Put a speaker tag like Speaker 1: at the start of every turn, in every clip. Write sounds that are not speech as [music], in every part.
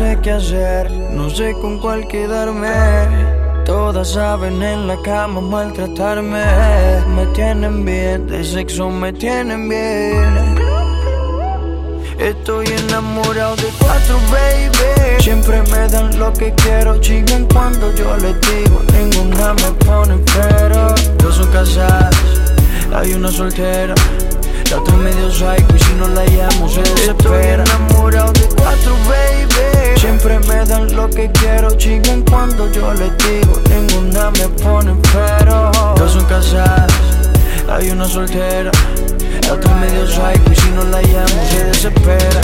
Speaker 1: sé qué hacer, no sé con cuál quedarme. Todas saben en la cama maltratarme. Me tienen bien, de sexo me tienen bien. Estoy enamorado de cuatro, baby. Siempre me dan lo que quiero, chingan cuando yo les digo. Ninguna me pone pero. Dos son casadas, hay una soltera. La otra medio psycho y si no la llamo se hay una soltera. La otra medio psycho y si no la llamo se desespera.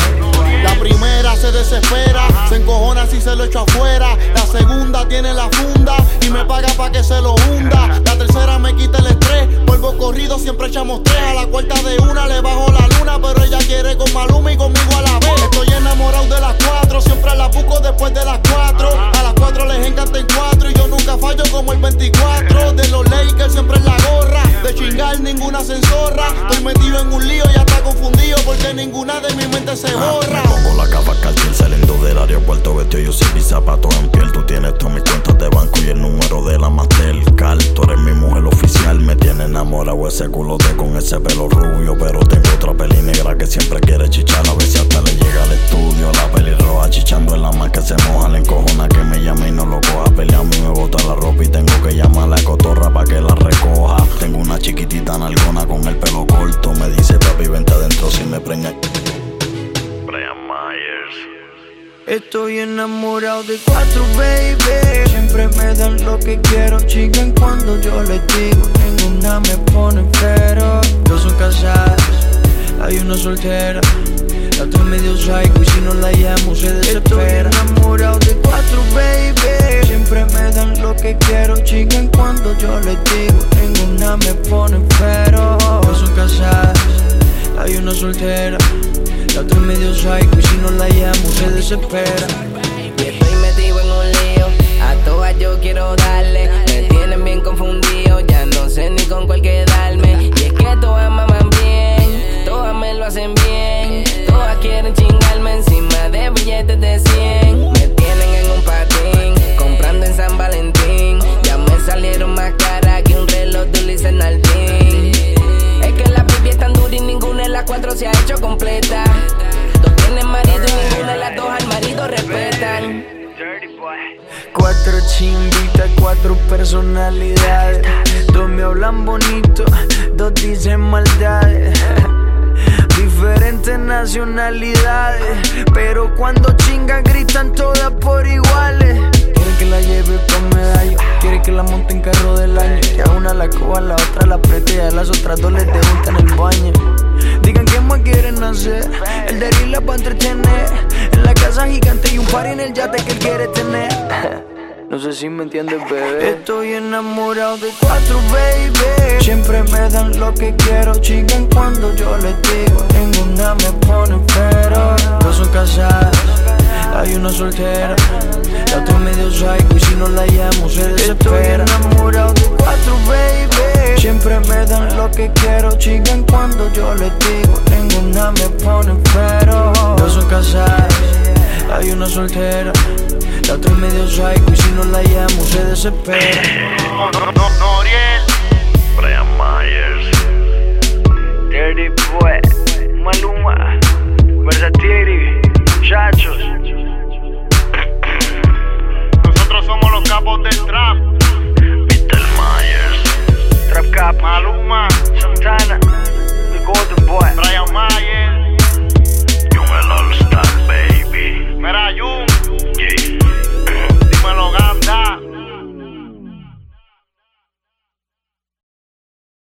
Speaker 2: La primera se desespera, se encojona si se lo echo afuera. La segunda tiene la funda y me paga pa' que se lo hunda. La tercera me quita el estrés, vuelvo corrido, siempre echamos tres. A la cuarta de una le bajo la luna, pero ella quiere con Maluma y conmigo a la vez. Estoy enamorado de las cuatro, siempre la busco después de las cuatro. A las cuatro se borra.
Speaker 3: Pongo la capa cartier saliendo del aeropuerto vestido yo sin zapatos en piel Tú tienes todas mis cuentas de banco y el número de la Mastercard Tú eres mi mujer oficial, me tiene enamorado ese culote con ese pelo rubio Pero tengo otra peli negra que siempre quiere chichar A ver si hasta le llega al estudio
Speaker 1: Estoy enamorado de cuatro, baby. Siempre me dan lo que quiero, chingan cuando yo les digo. Ninguna me pone pero. Dos son casadas, hay una soltera. La otra medio psycho y si no la llamo se desespera. Estoy enamorado de cuatro, baby. Siempre me dan lo que quiero, chingan cuando yo les digo. Ninguna me pone pero. Dos son casadas, hay una soltera. Psycho y si no la llamo se desespera.
Speaker 4: Y estoy metido en un lío, a todas yo quiero darle. Me tienen bien confundido, ya no sé ni con cuál quedarme. Y es que todas maman bien, todas me lo hacen bien. Todas quieren chingarme encima de billetes de 100. Me tienen en un patín, comprando en San Valentín. Ya me salieron más caras que un reloj de Ulises Nardín. Es que la pipi es tan dura y ninguna de las cuatro se ha hecho completa.
Speaker 1: Cuatro chimbitas, cuatro personalidades. Dos me hablan bonito, dos dicen maldades. Diferentes nacionalidades, pero cuando chingan gritan todas por iguales. Quiere que la lleve con medallo, quiere que la monte en carro del año. Que a una la coja, la otra la apriete y a las otras dos les debuta en el baño. Digan qué más quieren hacer, el de la para entretener. La casa gigante y un par en el yate que él quiere tener. [laughs] No sé si me entiendes, bebé. Estoy enamorado de cuatro, baby. Soltera. La otra medio psycho y si no la llamo se desespera. Estoy enamorado de cuatro, baby. Siempre me dan lo que quiero, chingan cuando yo les digo. Ninguna me pone pero. Dos son casadas, hay una soltera. La otra medio psycho y si no la llamo se desespera.
Speaker 2: No, no, no,